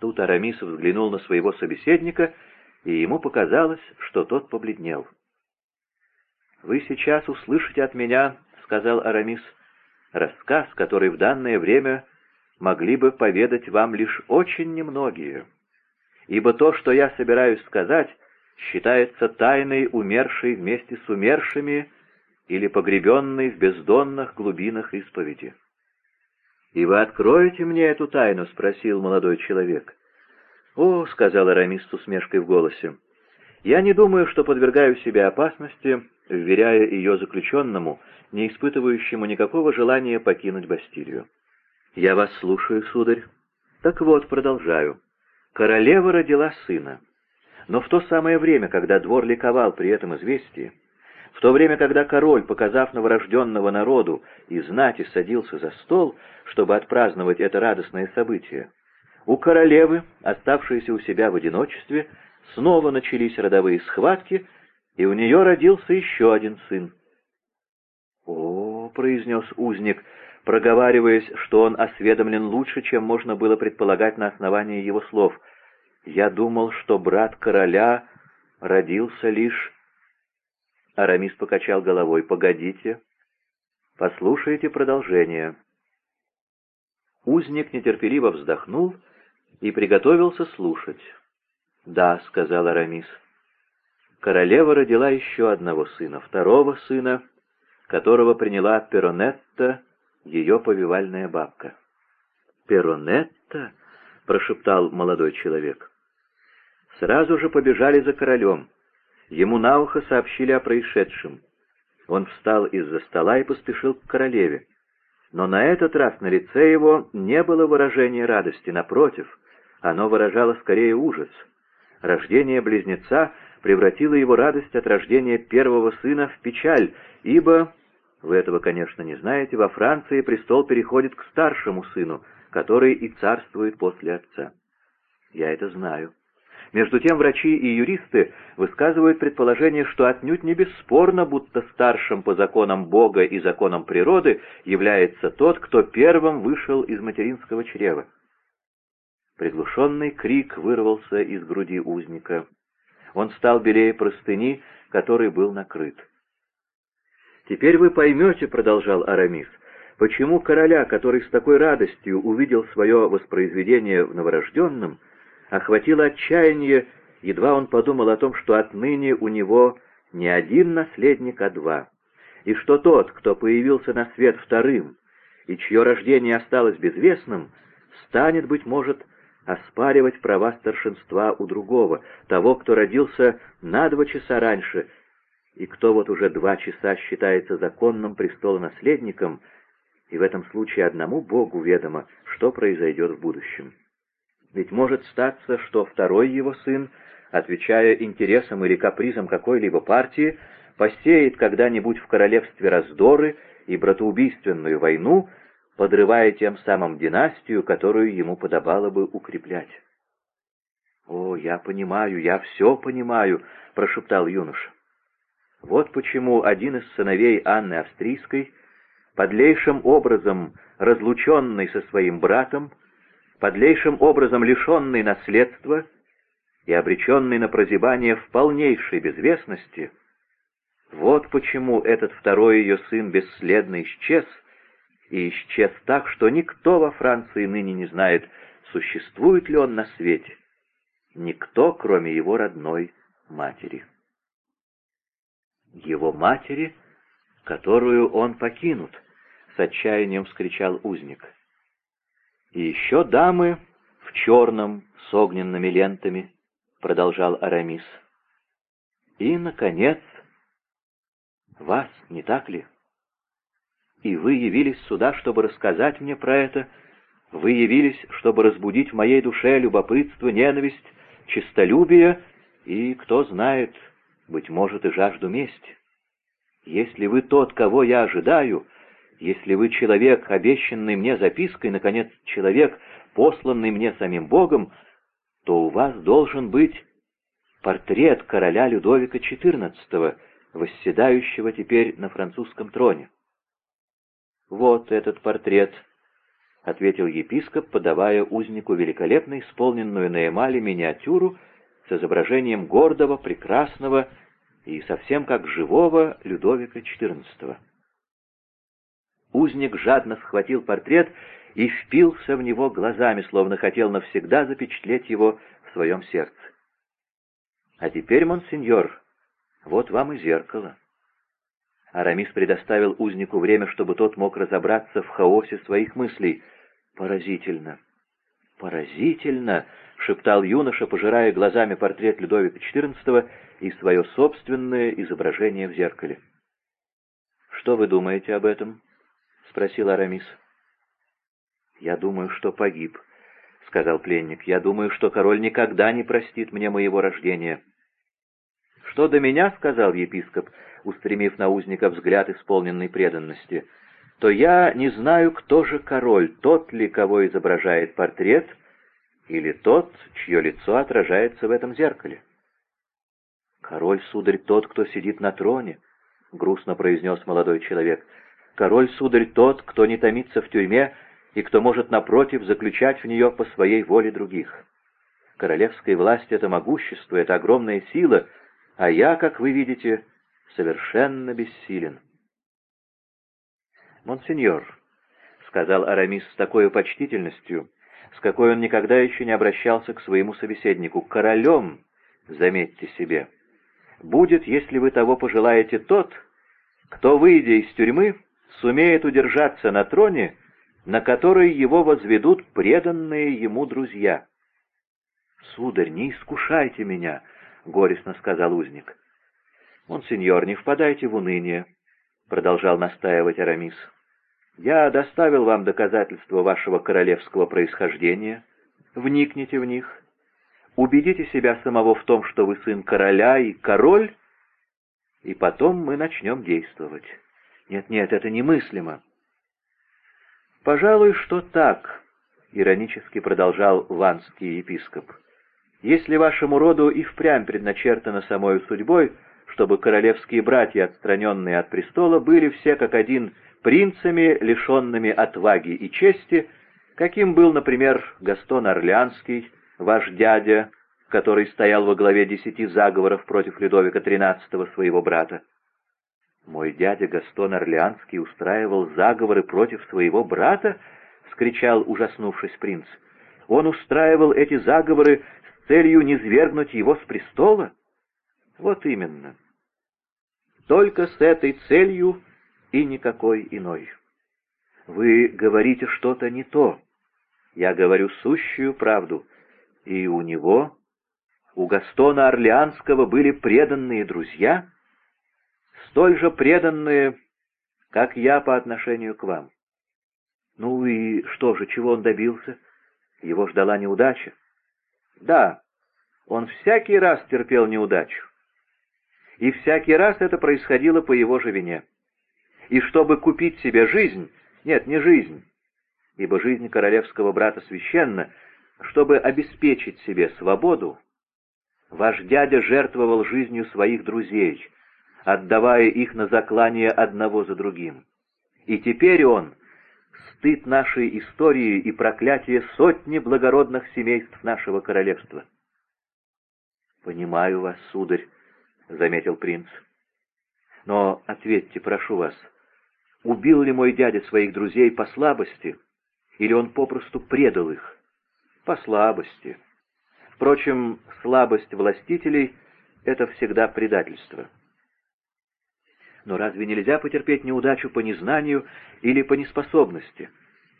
Тут Арамис взглянул на своего собеседника, и ему показалось, что тот побледнел. «Вы сейчас услышите от меня, — сказал Арамис, — рассказ, который в данное время могли бы поведать вам лишь очень немногие, ибо то, что я собираюсь сказать, считается тайной умершей вместе с умершими или погребенной в бездонных глубинах исповеди. «И вы откроете мне эту тайну?» — спросил молодой человек. «О», — сказал Арамис с усмешкой в голосе, — «я не думаю, что подвергаю себя опасности, вверяя ее заключенному, не испытывающему никакого желания покинуть Бастилию. Я вас слушаю, сударь. Так вот, продолжаю. Королева родила сына. Но в то самое время, когда двор ликовал при этом известии, в то время, когда король, показав новорожденного народу и знати, садился за стол, чтобы отпраздновать это радостное событие, у королевы, оставшейся у себя в одиночестве, снова начались родовые схватки, и у нее родился еще один сын. «О, — произнес узник, проговариваясь, что он осведомлен лучше, чем можно было предполагать на основании его слов, — я думал, что брат короля родился лишь Арамис покачал головой. «Погодите. Послушайте продолжение». Узник нетерпеливо вздохнул и приготовился слушать. «Да», — сказал Арамис. Королева родила еще одного сына, второго сына, которого приняла Перонетта, ее повивальная бабка. «Перонетта?» — прошептал молодой человек. Сразу же побежали за королем. Ему на ухо сообщили о происшедшем. Он встал из-за стола и поспешил к королеве. Но на этот раз на лице его не было выражения радости, напротив, оно выражало скорее ужас. Рождение близнеца превратило его радость от рождения первого сына в печаль, ибо, вы этого, конечно, не знаете, во Франции престол переходит к старшему сыну, который и царствует после отца. Я это знаю. Между тем врачи и юристы высказывают предположение, что отнюдь не бесспорно, будто старшим по законам Бога и законам природы является тот, кто первым вышел из материнского чрева. Приглушенный крик вырвался из груди узника. Он стал белее простыни, которой был накрыт. «Теперь вы поймете, — продолжал Арамис, — почему короля, который с такой радостью увидел свое воспроизведение в новорожденном, — охватило отчаяние, едва он подумал о том, что отныне у него не один наследник, а два, и что тот, кто появился на свет вторым, и чье рождение осталось безвестным, станет, быть может, оспаривать права старшинства у другого, того, кто родился на два часа раньше, и кто вот уже два часа считается законным престолонаследником, и в этом случае одному Богу ведомо, что произойдет в будущем. Ведь может статься, что второй его сын, отвечая интересам или капризам какой-либо партии, посеет когда-нибудь в королевстве раздоры и братоубийственную войну, подрывая тем самым династию, которую ему подобало бы укреплять. «О, я понимаю, я все понимаю», — прошептал юноша. Вот почему один из сыновей Анны Австрийской, подлейшим образом разлученный со своим братом, подлейшим образом лишенный наследства и обреченный на прозябание в полнейшей безвестности, вот почему этот второй ее сын бесследно исчез, и исчез так, что никто во Франции ныне не знает, существует ли он на свете. Никто, кроме его родной матери. Его матери, которую он покинут, — с отчаянием вскричал узник. «И еще дамы в черном с огненными лентами», — продолжал Арамис. «И, наконец, вас, не так ли? И вы явились сюда, чтобы рассказать мне про это, вы явились, чтобы разбудить в моей душе любопытство, ненависть, честолюбие и, кто знает, быть может, и жажду мести. Если вы тот, кого я ожидаю, если вы человек, обещанный мне запиской, наконец, человек, посланный мне самим Богом, то у вас должен быть портрет короля Людовика XIV, восседающего теперь на французском троне. Вот этот портрет. ответил епископ, подавая узнику великолепно исполненную на эмали миниатюру с изображением гордого, прекрасного и совсем как живого Людовика XIV. Узник жадно схватил портрет и впился в него глазами, словно хотел навсегда запечатлеть его в своем сердце. «А теперь, монсеньор, вот вам и зеркало». Арамис предоставил узнику время, чтобы тот мог разобраться в хаосе своих мыслей. «Поразительно! Поразительно!» — шептал юноша, пожирая глазами портрет Людовика XIV и свое собственное изображение в зеркале. «Что вы думаете об этом?» — спросил Арамис. «Я думаю, что погиб», — сказал пленник. «Я думаю, что король никогда не простит мне моего рождения». «Что до меня», — сказал епископ, устремив на узника взгляд исполненной преданности, — «то я не знаю, кто же король, тот ли, кого изображает портрет, или тот, чье лицо отражается в этом зеркале». «Король, сударь, тот, кто сидит на троне», — грустно произнес молодой человек. «Король, сударь, тот, кто не томится в тюрьме, — и кто может, напротив, заключать в нее по своей воле других. Королевская власть — это могущество, это огромная сила, а я, как вы видите, совершенно бессилен. «Монсеньор», — сказал Арамис с такой почтительностью, с какой он никогда еще не обращался к своему собеседнику, — «королем, заметьте себе, будет, если вы того пожелаете, тот, кто, выйдя из тюрьмы, сумеет удержаться на троне, — на который его возведут преданные ему друзья. «Сударь, не искушайте меня», — горестно сказал узник. «Монсеньор, не впадайте в уныние», — продолжал настаивать Арамис. «Я доставил вам доказательства вашего королевского происхождения. Вникните в них. Убедите себя самого в том, что вы сын короля и король, и потом мы начнем действовать. Нет-нет, это немыслимо. «Пожалуй, что так», — иронически продолжал ванский епископ. «Если вашему роду и впрямь предначертано самой судьбой, чтобы королевские братья, отстраненные от престола, были все как один принцами, лишенными отваги и чести, каким был, например, Гастон Орлеанский, ваш дядя, который стоял во главе десяти заговоров против Людовика XIII, своего брата. «Мой дядя Гастон Орлеанский устраивал заговоры против своего брата?» — скричал, ужаснувшись принц. «Он устраивал эти заговоры с целью низвергнуть его с престола?» «Вот именно. Только с этой целью и никакой иной. Вы говорите что-то не то. Я говорю сущую правду. И у него, у Гастона Орлеанского были преданные друзья?» Столь же преданные, как я по отношению к вам. Ну и что же, чего он добился? Его ждала неудача. Да, он всякий раз терпел неудачу. И всякий раз это происходило по его же вине. И чтобы купить себе жизнь, нет, не жизнь, ибо жизнь королевского брата священна, чтобы обеспечить себе свободу, ваш дядя жертвовал жизнью своих друзей, отдавая их на заклание одного за другим. И теперь он — стыд нашей истории и проклятие сотни благородных семейств нашего королевства. «Понимаю вас, сударь», — заметил принц. «Но ответьте, прошу вас, убил ли мой дядя своих друзей по слабости, или он попросту предал их?» «По слабости. Впрочем, слабость властителей — это всегда предательство». Но разве нельзя потерпеть неудачу по незнанию или по неспособности?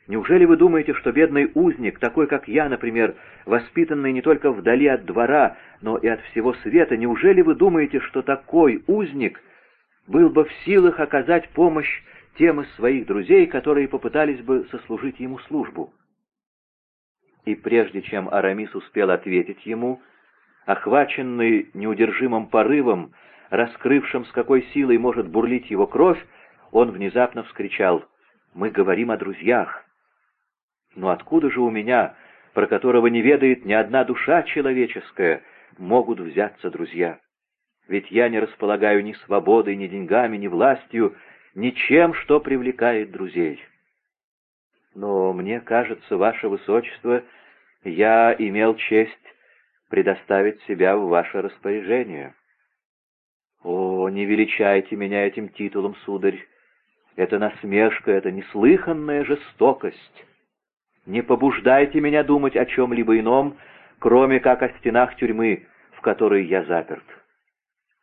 Неужели вы думаете, что бедный узник, такой как я, например, воспитанный не только вдали от двора, но и от всего света, неужели вы думаете, что такой узник был бы в силах оказать помощь тем из своих друзей, которые попытались бы сослужить ему службу? И прежде чем Арамис успел ответить ему, охваченный неудержимым порывом, раскрывшим, с какой силой может бурлить его кровь, он внезапно вскричал «Мы говорим о друзьях». Но откуда же у меня, про которого не ведает ни одна душа человеческая, могут взяться друзья? Ведь я не располагаю ни свободой, ни деньгами, ни властью, ничем, что привлекает друзей. Но мне кажется, ваше высочество, я имел честь предоставить себя в ваше распоряжение. Не величайте меня этим титулом, сударь. Это насмешка, это неслыханная жестокость. Не побуждайте меня думать о чем-либо ином, кроме как о стенах тюрьмы, в которой я заперт.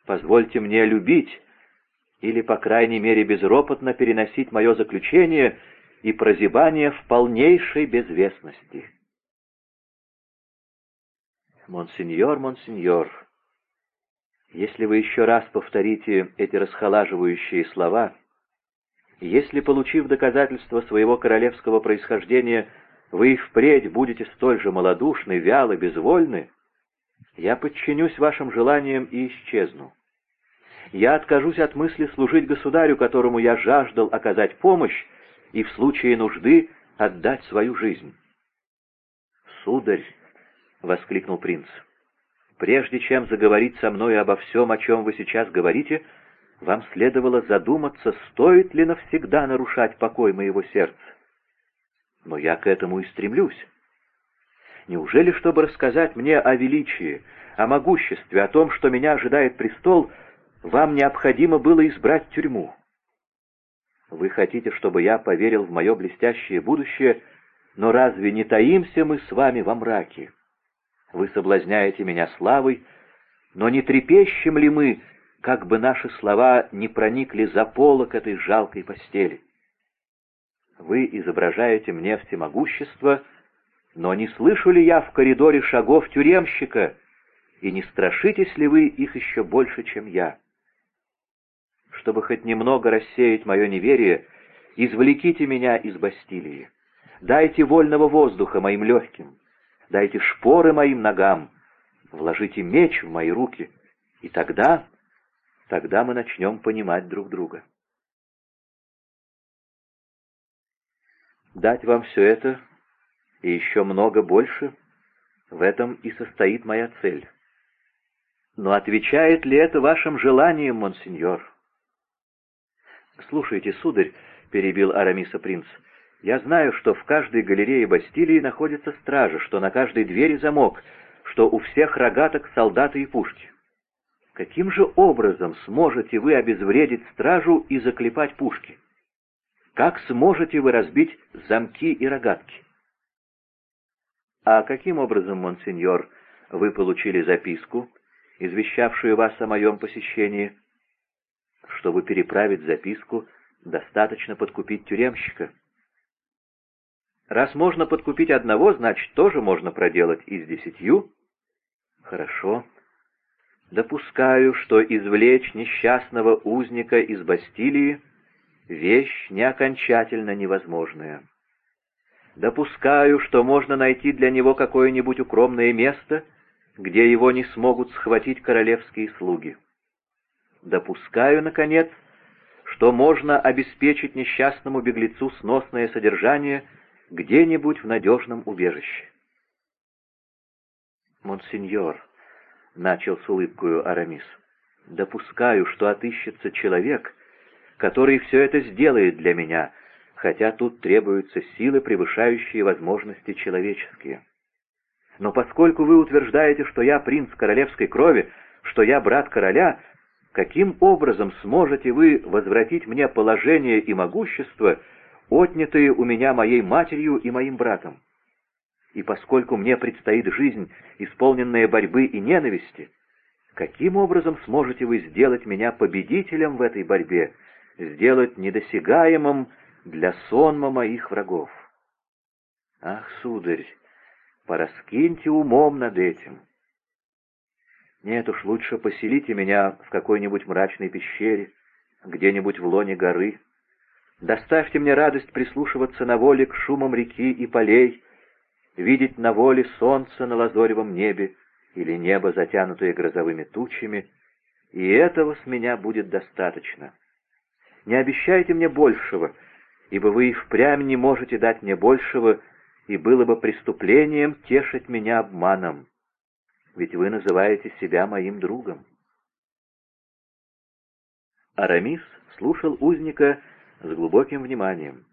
Позвольте мне любить, или, по крайней мере, безропотно переносить мое заключение и прозябание в полнейшей безвестности. Монсеньор, монсеньор, если вы еще раз повторите эти расхолаживающие слова, если, получив доказательство своего королевского происхождения, вы и впредь будете столь же малодушны, вялы, безвольны, я подчинюсь вашим желаниям и исчезну. Я откажусь от мысли служить государю, которому я жаждал оказать помощь, и в случае нужды отдать свою жизнь. «Сударь!» — воскликнул принц. «Прежде чем заговорить со мной обо всем, о чем вы сейчас говорите, вам следовало задуматься, стоит ли навсегда нарушать покой моего сердца. Но я к этому и стремлюсь. Неужели, чтобы рассказать мне о величии, о могуществе, о том, что меня ожидает престол, вам необходимо было избрать тюрьму? Вы хотите, чтобы я поверил в мое блестящее будущее, но разве не таимся мы с вами во мраке? Вы соблазняете меня славой, но не трепещем ли мы, как бы наши слова не проникли за полок этой жалкой постели? Вы изображаете мне всемогущество, но не слышу ли я в коридоре шагов тюремщика, и не страшитесь ли вы их еще больше, чем я? Чтобы хоть немного рассеять мое неверие, извлеките меня из Бастилии. Дайте вольного воздуха моим легким, дайте шпоры моим ногам, вложите меч в мои руки, и тогда, тогда мы начнем понимать друг друга. Дать вам все это и еще много больше, в этом и состоит моя цель. Но отвечает ли это вашим желаниям, монсеньор? «Слушайте, сударь», — перебил Арамиса принц, — «я знаю, что в каждой галерее Бастилии находится стража, что на каждой двери замок, что у всех рогаток солдаты и пушки. Каким же образом сможете вы обезвредить стражу и заклепать пушки? Как сможете вы разбить замки и рогатки? А каким образом, монсеньор, вы получили записку, извещавшую вас о моем посещении? Чтобы переправить записку, достаточно подкупить тюремщика. Раз можно подкупить одного, значит, тоже можно проделать и с десятью. Хорошо. Допускаю, что извлечь несчастного узника из Бастилии — вещь не окончательно невозможная. Допускаю, что можно найти для него какое-нибудь укромное место, где его не смогут схватить королевские слуги. Допускаю, наконец, что можно обеспечить несчастному беглецу сносное содержание где-нибудь в надежном убежище. «Монсеньор», — начал с улыбкою Арамис, — «допускаю, что отыщется человек, который все это сделает для меня, хотя тут требуются силы, превышающие возможности человеческие. Но поскольку вы утверждаете, что я принц королевской крови, что я брат короля, каким образом сможете вы возвратить мне положение и могущество, отнятые у меня моей матерью и моим братом? И поскольку мне предстоит жизнь, исполненная борьбы и ненависти, каким образом сможете вы сделать меня победителем в этой борьбе, сделать недосягаемым для сонма моих врагов. Ах, сударь, пораскиньте умом над этим. Нет уж, лучше поселите меня в какой-нибудь мрачной пещере, где-нибудь в лоне горы. Доставьте мне радость прислушиваться на воле к шумам реки и полей, видеть на воле солнце на лазоревом небе или небо, затянутое грозовыми тучами, и этого с меня будет достаточно. Не обещайте мне большего, ибо вы и впрямь не можете дать мне большего, и было бы преступлением тешить меня обманом. Ведь вы называете себя моим другом. Арамис слушал узника с глубоким вниманием.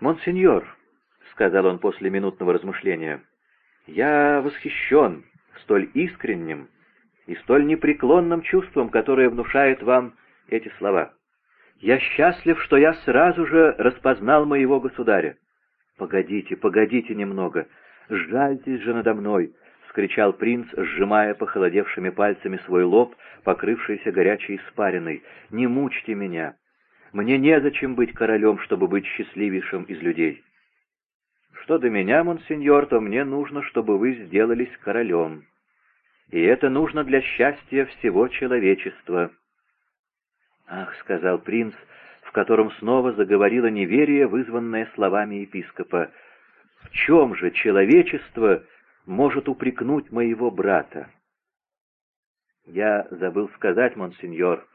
«Монсеньор», — сказал он после минутного размышления, — «я восхищен столь искренним и столь непреклонным чувством, которое внушает вам эти слова. Я счастлив, что я сразу же распознал моего государя. Погодите, погодите немного, жальтесь же надо мной, — вскричал принц, сжимая похолодевшими пальцами свой лоб, покрывшийся горячей испариной. «Не мучьте меня! Мне незачем быть королем, чтобы быть счастливейшим из людей. Что до меня, монсеньор, то мне нужно, чтобы вы сделались королем. И это нужно для счастья всего человечества». «Ах», — сказал принц, в котором снова заговорило неверие, вызванное словами епископа, — «в чем же человечество может упрекнуть моего брата?» «Я забыл сказать, монсеньор,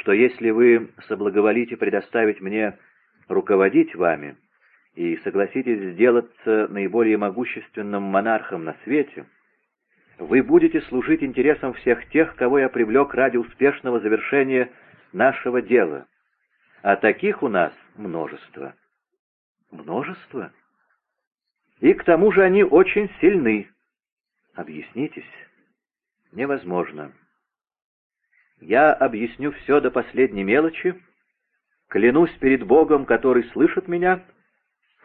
что если вы соблаговолите предоставить мне руководить вами и согласитесь сделаться наиболее могущественным монархом на свете, вы будете служить интересам всех тех, кого я привлек ради успешного завершения нашего дела. А таких у нас множество. Множество? И к тому же они очень сильны. Объяснитесь. Невозможно. Я объясню все до последней мелочи, клянусь перед Богом, который слышит меня,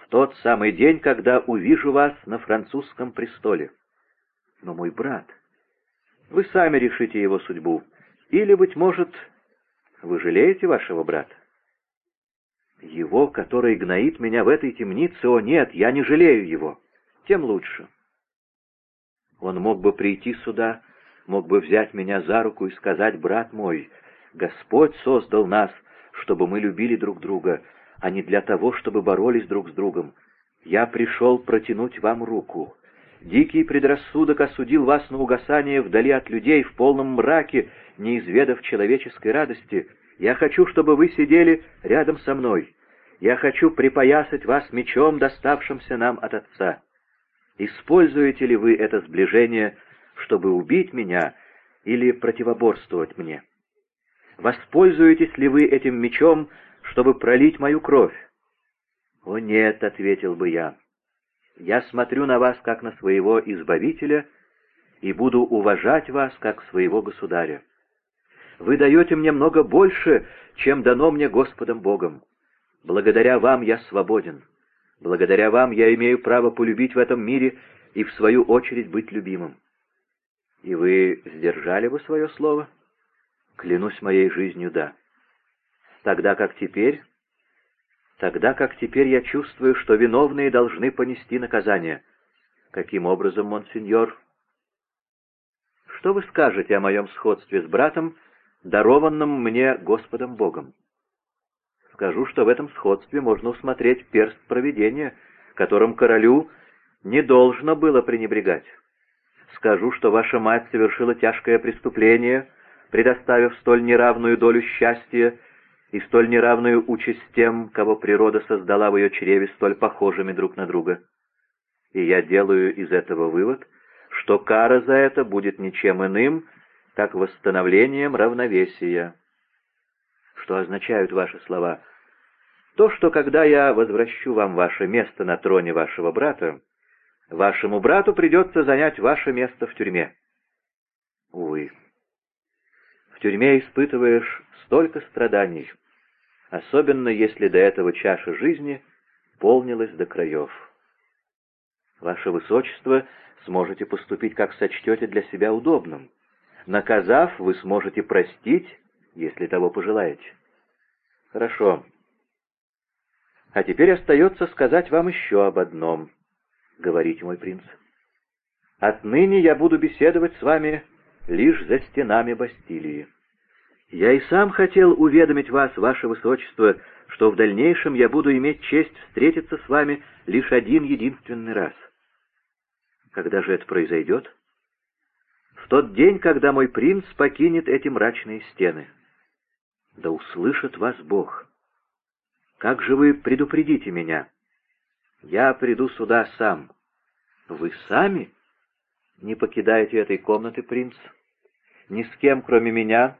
в тот самый день, когда увижу вас на французском престоле. Но мой брат, вы сами решите его судьбу, или, быть может, вы жалеете вашего брата? Его, который гноит меня в этой темнице, о нет, я не жалею его, тем лучше. Он мог бы прийти сюда мог бы взять меня за руку и сказать, брат мой, Господь создал нас, чтобы мы любили друг друга, а не для того, чтобы боролись друг с другом. Я пришел протянуть вам руку. Дикий предрассудок осудил вас на угасание вдали от людей, в полном мраке, не изведав человеческой радости. Я хочу, чтобы вы сидели рядом со мной. Я хочу припоясать вас мечом, доставшимся нам от Отца. Используете ли вы это сближение чтобы убить меня или противоборствовать мне? Воспользуетесь ли вы этим мечом, чтобы пролить мою кровь? «О нет», — ответил бы я, — «я смотрю на вас как на своего избавителя и буду уважать вас как своего государя. Вы даете мне много больше, чем дано мне Господом Богом. Благодаря вам я свободен. Благодаря вам я имею право полюбить в этом мире и, в свою очередь, быть любимым. И вы сдержали бы свое слово? Клянусь моей жизнью, да. Тогда как теперь? Тогда как теперь я чувствую, что виновные должны понести наказание. Каким образом, монсеньор? Что вы скажете о моем сходстве с братом, дарованным мне Господом Богом? Скажу, что в этом сходстве можно усмотреть перст провидения, которым королю не должно было пренебрегать скажу, что ваша мать совершила тяжкое преступление, предоставив столь неравную долю счастья и столь неравную участь тем, кого природа создала в ее чреве столь похожими друг на друга. И я делаю из этого вывод, что кара за это будет ничем иным, как восстановлением равновесия. Что означают ваши слова? То, что когда я возвращу вам ваше место на троне вашего брата, Вашему брату придется занять ваше место в тюрьме. Увы. В тюрьме испытываешь столько страданий, особенно если до этого чаша жизни полнилась до краев. Ваше Высочество сможете поступить, как сочтете для себя удобным. Наказав, вы сможете простить, если того пожелаете. Хорошо. А теперь остается сказать вам еще об одном — говорите, мой принц. Отныне я буду беседовать с вами лишь за стенами Бастилии. Я и сам хотел уведомить вас, ваше высочество, что в дальнейшем я буду иметь честь встретиться с вами лишь один единственный раз. Когда же это произойдет? В тот день, когда мой принц покинет эти мрачные стены. Да услышит вас Бог. Как же вы предупредите меня?» Я приду сюда сам. Вы сами не покидаете этой комнаты, принц? Ни с кем, кроме меня,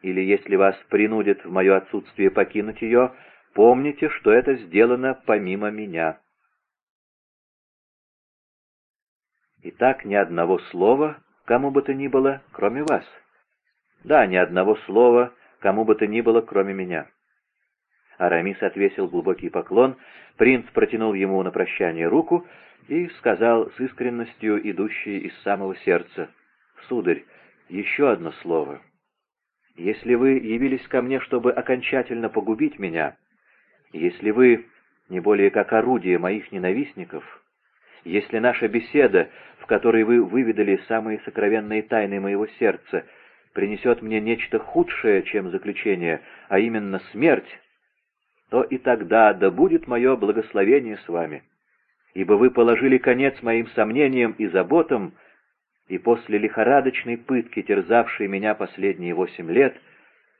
или если вас принудят в мое отсутствие покинуть ее, помните, что это сделано помимо меня. Итак, ни одного слова кому бы то ни было, кроме вас. Да, ни одного слова кому бы то ни было, кроме меня. Арамис отвесил глубокий поклон, принц протянул ему на прощание руку и сказал с искренностью, идущей из самого сердца, «Сударь, еще одно слово. Если вы явились ко мне, чтобы окончательно погубить меня, если вы не более как орудие моих ненавистников, если наша беседа, в которой вы выведали самые сокровенные тайны моего сердца, принесет мне нечто худшее, чем заключение, а именно смерть, то и тогда да будет мое благословение с вами, ибо вы положили конец моим сомнениям и заботам, и после лихорадочной пытки, терзавшей меня последние восемь лет,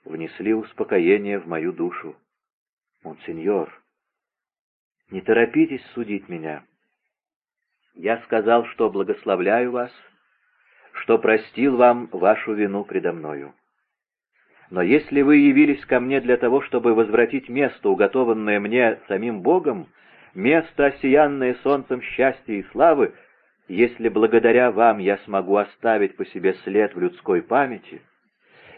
внесли успокоение в мою душу. Монсеньор, не торопитесь судить меня. Я сказал, что благословляю вас, что простил вам вашу вину предо мною. Но если вы явились ко мне для того, чтобы возвратить место, уготованное мне самим Богом, место, осиянное солнцем счастья и славы, если благодаря вам я смогу оставить по себе след в людской памяти,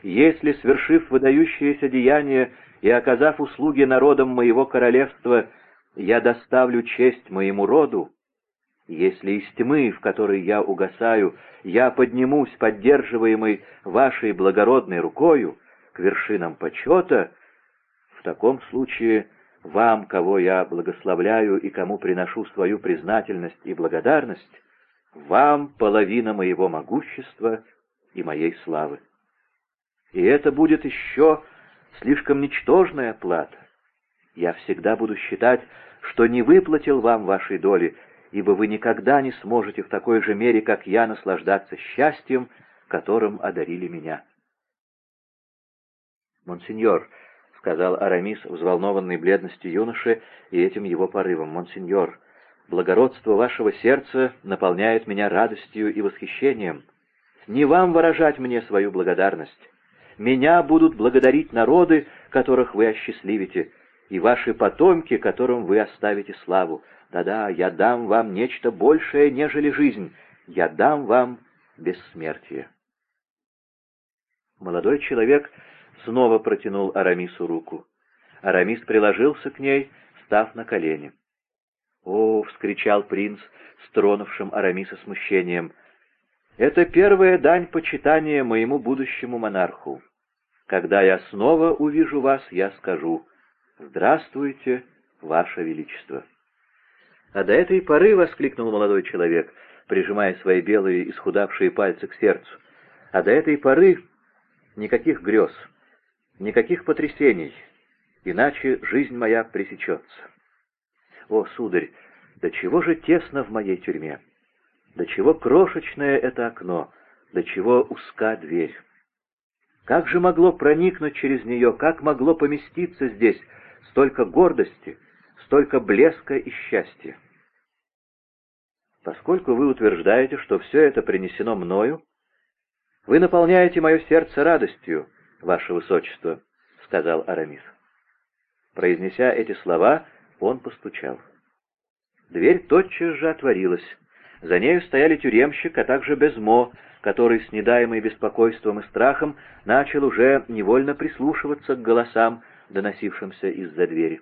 если, свершив выдающееся деяние и оказав услуги народам моего королевства, я доставлю честь моему роду, если из тьмы, в которой я угасаю, я поднимусь, поддерживаемый вашей благородной рукою, к вершинам почета, в таком случае вам, кого я благословляю и кому приношу свою признательность и благодарность, вам половина моего могущества и моей славы. И это будет еще слишком ничтожная плата. Я всегда буду считать, что не выплатил вам вашей доли, ибо вы никогда не сможете в такой же мере, как я, наслаждаться счастьем, которым одарили меня. «Монсеньор», — сказал Арамис, взволнованный бледностью юноши и этим его порывом, — «монсеньор, благородство вашего сердца наполняет меня радостью и восхищением. Не вам выражать мне свою благодарность. Меня будут благодарить народы, которых вы осчастливите, и ваши потомки, которым вы оставите славу. Да-да, я дам вам нечто большее, нежели жизнь. Я дам вам бессмертие. Молодой человек снова протянул Арамису руку. Арамис приложился к ней, став на колени. «О!» — вскричал принц с тронувшим Арамиса смущением. «Это первая дань почитания моему будущему монарху. Когда я снова увижу вас, я скажу «Здравствуйте, Ваше Величество». А до этой поры, — воскликнул молодой человек, прижимая свои белые исхудавшие пальцы к сердцу, — а до этой поры никаких грез, никаких потрясений, иначе жизнь моя пресечется. О, сударь, до чего же тесно в моей тюрьме, до чего крошечное это окно, до чего узка дверь. Как же могло проникнуть через нее, как могло поместиться здесь столько гордости, столько блеска и счастья? Поскольку вы утверждаете, что все это принесено мною, вы наполняете мое сердце радостью, ваше высочество, — сказал Арамис. Произнеся эти слова, он постучал. Дверь тотчас же отворилась. За нею стояли тюремщик, а также Безмо, который, с недаемой беспокойством и страхом, начал уже невольно прислушиваться к голосам, доносившимся из-за двери.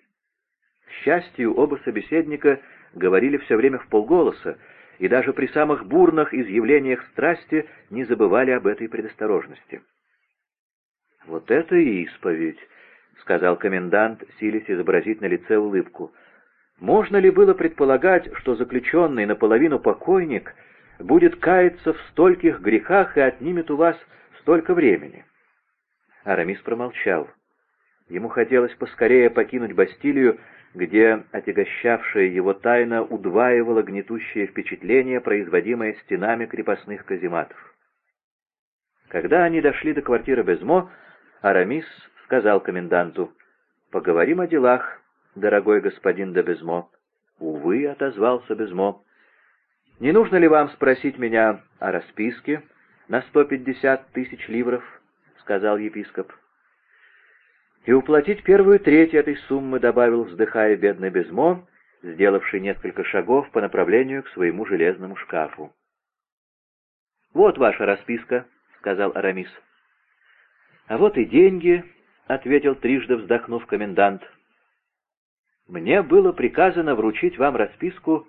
К счастью, оба собеседника говорили все время в полголоса, и даже при самых бурных изъявлениях страсти не забывали об этой предосторожности. «Вот это и исповедь», — сказал комендант, силясь изобразить на лице улыбку. «Можно ли было предполагать, что заключенный наполовину покойник будет каяться в стольких грехах и отнимет у вас столько времени?» Арамис промолчал. Ему хотелось поскорее покинуть Бастилию, где отягощавшая его тайна удваивала гнетущее впечатление, производимое стенами крепостных казематов. Когда они дошли до квартиры Безмо, Арамис сказал коменданту, «Поговорим о делах, дорогой господин де Безмо». «Увы», — отозвался Безмо. «Не нужно ли вам спросить меня о расписке на сто пятьдесят тысяч ливров?» — сказал епископ. и уплатить первую треть этой суммы, добавил, вздыхая бедный Безмо, сделавший несколько шагов по направлению к своему железному шкафу. «Вот ваша расписка», — сказал Арамис. «А вот и деньги», — ответил трижды вздохнув комендант. «Мне было приказано вручить вам расписку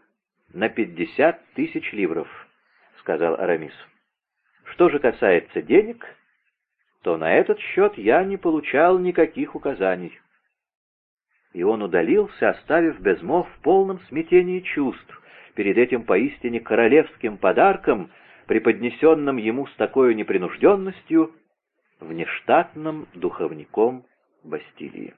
на пятьдесят тысяч ливров», — сказал Арамис. «Что же касается денег, то на этот счет я не получал никаких указаний». И он удалился, оставив Безмо в полном смятении чувств перед этим поистине королевским подарком, преподнесенным ему с такой непринужденностью, внештатным духовником Бастилии.